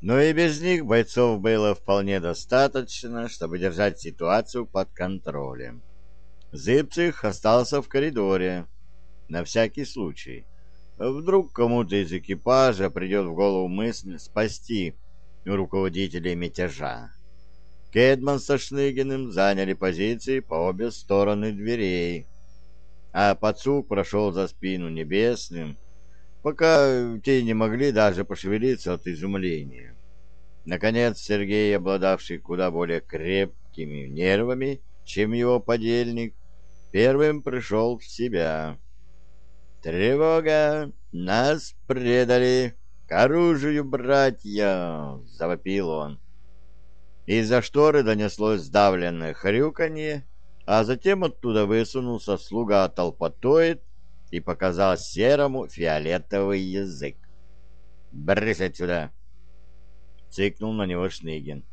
Но и без них бойцов было вполне достаточно, чтобы держать ситуацию под контролем. Зыбцих остался в коридоре, на всякий случай. Вдруг кому-то из экипажа придет в голову мысль спасти руководителей мятежа. Кедман со Шныгиным заняли позиции по обе стороны дверей, а Пацук прошел за спину небесным, пока те не могли даже пошевелиться от изумления. Наконец Сергей, обладавший куда более крепкими нервами, чем его подельник, первым пришел в себя. «Тревога! Нас предали! К оружию, братья!» — завопил он. Из-за шторы донеслось сдавленное хрюканье, а затем оттуда высунулся слуга толпотоид и показал серому фиолетовый язык. «Брысь отсюда!» — цикнул на него Шныгин.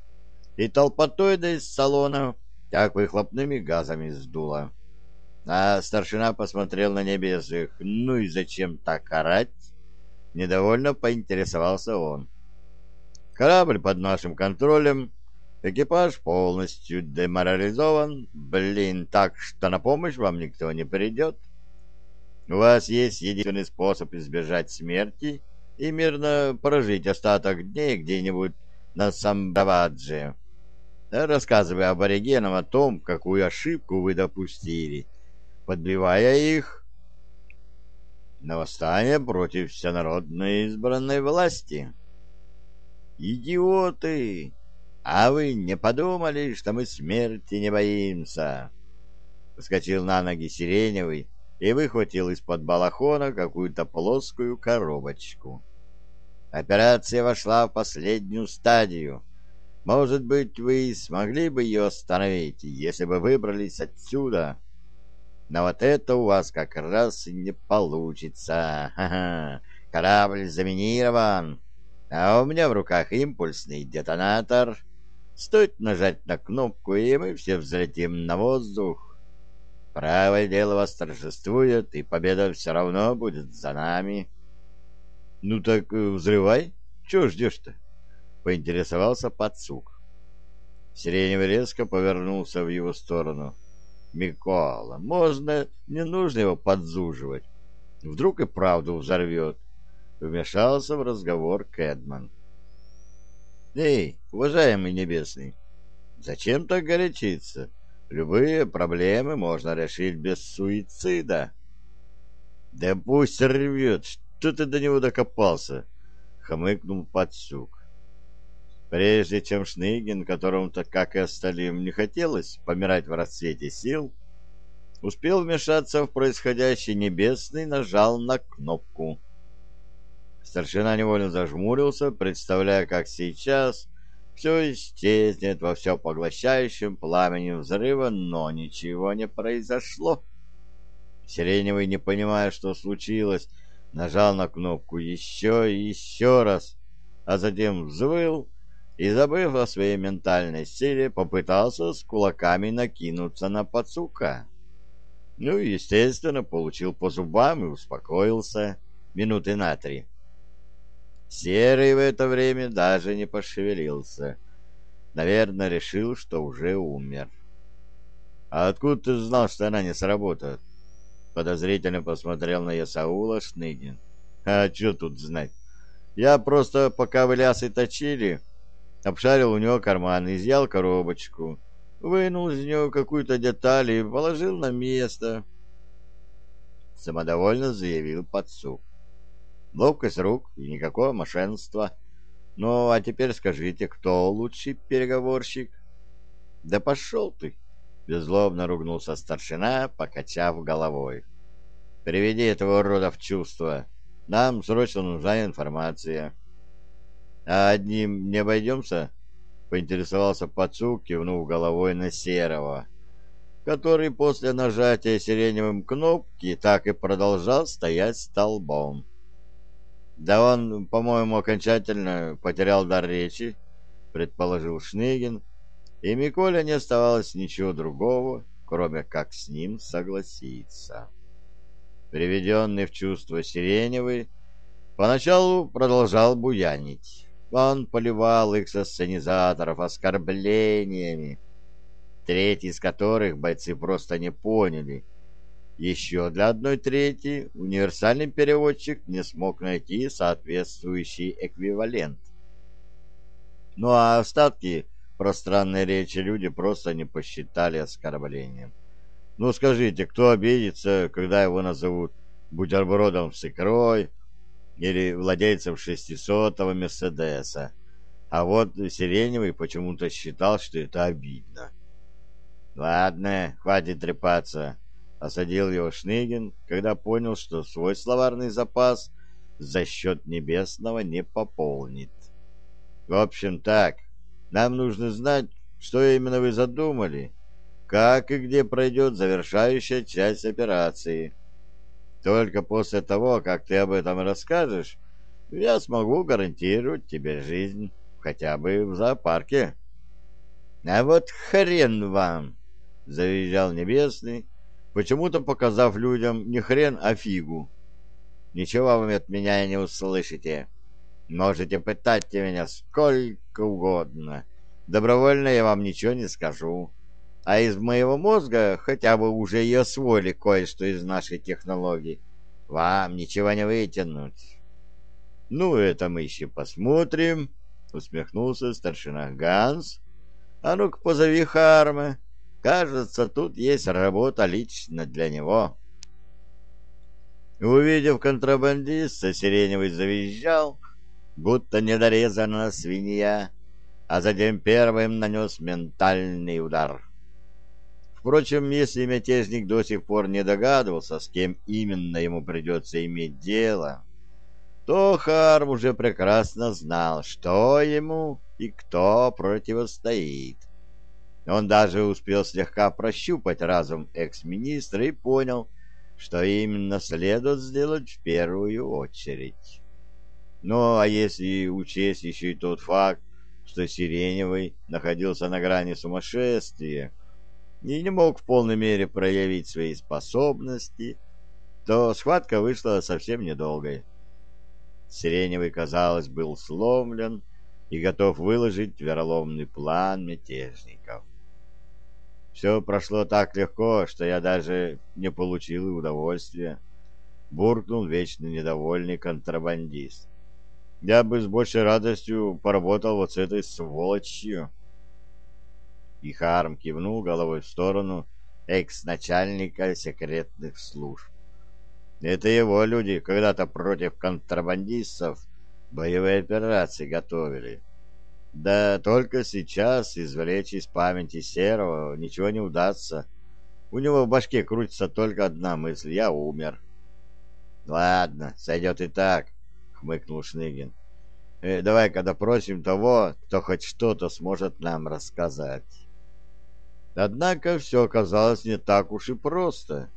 И толпотоида из салона как выхлопными газами сдуло. А старшина посмотрел на небесных. «Ну и зачем так орать?» Недовольно поинтересовался он. «Корабль под нашим контролем, экипаж полностью деморализован. Блин, так что на помощь вам никто не придет. У вас есть единственный способ избежать смерти и мирно прожить остаток дней где-нибудь на Самбавадже, рассказывая аборигенам о том, какую ошибку вы допустили» подбивая их на восстание против всенародной избранной власти. «Идиоты! А вы не подумали, что мы смерти не боимся?» Вскочил на ноги Сиреневый и выхватил из-под балахона какую-то плоскую коробочку. Операция вошла в последнюю стадию. Может быть, вы смогли бы ее остановить, если бы выбрались отсюда но вот это у вас как раз и не получится. Ха -ха. Корабль заминирован, а у меня в руках импульсный детонатор. Стоит нажать на кнопку, и мы все взлетим на воздух. Правое дело восторжествует, и победа все равно будет за нами. — Ну так э, взрывай. Чего ждешь-то? — поинтересовался подсук. Сиреневый резко повернулся в его сторону. — Микола, можно, не нужно его подзуживать. Вдруг и правду взорвет. Вмешался в разговор Кэдман. Эй, уважаемый Небесный, зачем так горячиться? Любые проблемы можно решить без суицида. Да пусть рвет, что ты до него докопался, хмыкнул подсук. Прежде чем Шныгин, которому-то, как и остальным, не хотелось помирать в расцвете сил, успел вмешаться в происходящее небесный, нажал на кнопку. Старшина невольно зажмурился, представляя, как сейчас все исчезнет во все поглощающем пламени взрыва, но ничего не произошло. Сиреневый, не понимая, что случилось, нажал на кнопку еще и еще раз, а затем взвыл и, забыв о своей ментальной силе, попытался с кулаками накинуться на пацука. Ну, естественно, получил по зубам и успокоился минуты на три. Серый в это время даже не пошевелился. Наверное, решил, что уже умер. «А откуда ты знал, что она не сработает?» Подозрительно посмотрел на Ясаула Шныгин. «А что тут знать? Я просто, пока вы лясы точили, обшарил у него карман, изъял коробочку, вынул из нее какую-то деталь и положил на место. Самодовольно заявил подсук. Ловкость рук и никакого мошенства. Ну, а теперь скажите, кто лучший переговорщик? Да пошел ты! Беззлобно ругнулся старшина, покачав головой. Приведи этого урода в чувство. Нам срочно нужна информация. А одним не обойдемся? Поинтересовался Пацук, кивнув головой на Серого, который после нажатия сиреневым кнопки так и продолжал стоять столбом. Да он, по-моему, окончательно потерял дар речи, предположил Шныгин, и Миколе не оставалось ничего другого, кроме как с ним согласиться. Приведенный в чувство Сиреневый поначалу продолжал буянить он поливал их со сценизаторов оскорблениями, треть из которых бойцы просто не поняли. Еще для одной трети универсальный переводчик не смог найти соответствующий эквивалент. Ну а остатки пространной речи люди просто не посчитали оскорблением. Ну скажите, кто обидится, когда его назовут бутербродом с икрой или владельцем шестисотого Мерседеса? А вот Сиреневый почему-то считал, что это обидно. «Ладно, хватит трепаться», — осадил его Шныгин, когда понял, что свой словарный запас за счет небесного не пополнит. «В общем так, нам нужно знать, что именно вы задумали, как и где пройдет завершающая часть операции. Только после того, как ты об этом расскажешь, я смогу гарантировать тебе жизнь, хотя бы в зоопарке». «А вот хрен вам!» — завизжал Небесный, почему-то показав людям не хрен, а фигу. «Ничего вы от меня не услышите. Можете пытать меня сколько угодно. Добровольно я вам ничего не скажу. А из моего мозга хотя бы уже и освоили кое-что из нашей технологии. Вам ничего не вытянуть». «Ну, это мы еще посмотрим», — усмехнулся старшина Ганс. «А ну-ка, позови Харма». Кажется, тут есть работа лично для него. Увидев контрабандиста, Сиреневый завизжал, будто недорезанная свинья, а затем первым нанес ментальный удар. Впрочем, если мятежник до сих пор не догадывался, с кем именно ему придется иметь дело, то Харм уже прекрасно знал, что ему и кто противостоит. Он даже успел слегка прощупать разум экс-министра и понял, что именно следует сделать в первую очередь. Ну, а если учесть еще и тот факт, что Сиреневый находился на грани сумасшествия и не мог в полной мере проявить свои способности, то схватка вышла совсем недолгой. Сиреневый, казалось, был сломлен и готов выложить вероломный план мятежников. Все прошло так легко, что я даже не получил удовольствия. Буркнул вечно недовольный контрабандист. Я бы с большей радостью поработал вот с этой сволочью. И Харм кивнул головой в сторону экс-начальника секретных служб. Это его люди когда-то против контрабандистов боевые операции готовили. Да только сейчас извлечь из памяти Серого ничего не удастся. У него в башке крутится только одна мысль — я умер. — Ладно, сойдет и так, — хмыкнул Шныгин. «Э, — Давай-ка допросим того, кто хоть что-то сможет нам рассказать. Однако все оказалось не так уж и просто.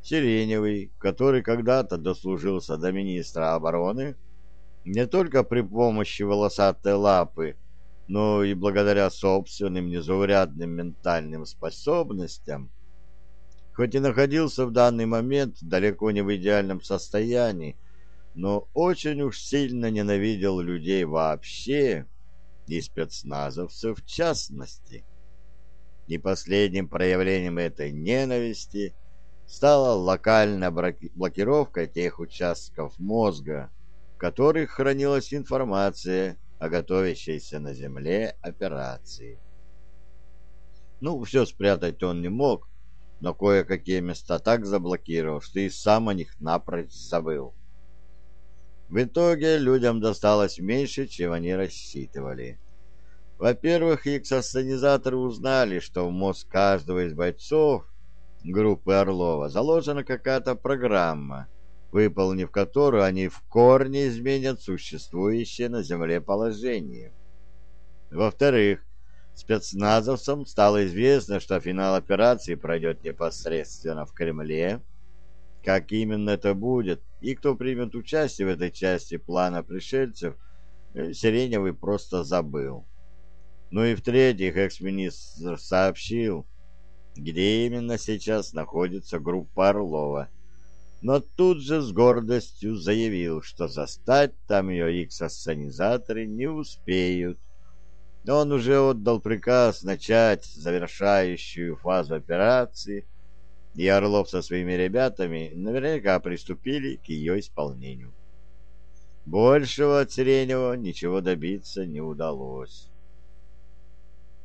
Сиреневый, который когда-то дослужился до министра обороны, не только при помощи волосатой лапы, но и благодаря собственным незаурядным ментальным способностям, хоть и находился в данный момент далеко не в идеальном состоянии, но очень уж сильно ненавидел людей вообще и спецназовцев в частности. И последним проявлением этой ненависти стала локальная блокировка тех участков мозга, в которых хранилась информация о готовящейся на земле операции. Ну, все спрятать он не мог, но кое-какие места так заблокировал, что и сам о них напрочь забыл. В итоге людям досталось меньше, чем они рассчитывали. Во-первых, эксосценизаторы узнали, что в мозг каждого из бойцов группы Орлова заложена какая-то программа, выполнив которую они в корне изменят существующее на Земле положение. Во-вторых, спецназовцам стало известно, что финал операции пройдет непосредственно в Кремле. Как именно это будет и кто примет участие в этой части плана пришельцев, э, Сиреневый просто забыл. Ну и в-третьих, экс-министр сообщил, где именно сейчас находится группа Орлова – но тут же с гордостью заявил, что застать там ее икс-ассанизаторы не успеют. Он уже отдал приказ начать завершающую фазу операции, и Орлов со своими ребятами наверняка приступили к ее исполнению. Большего от Сиренева ничего добиться не удалось.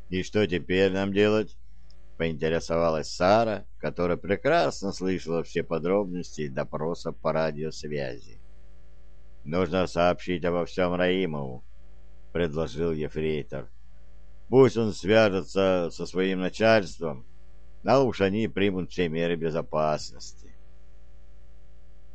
«И что теперь нам делать?» — поинтересовалась Сара, которая прекрасно слышала все подробности допроса по радиосвязи. «Нужно сообщить обо всем Раимову», — предложил ефрейтор. «Пусть он свяжется со своим начальством, а уж они примут все меры безопасности».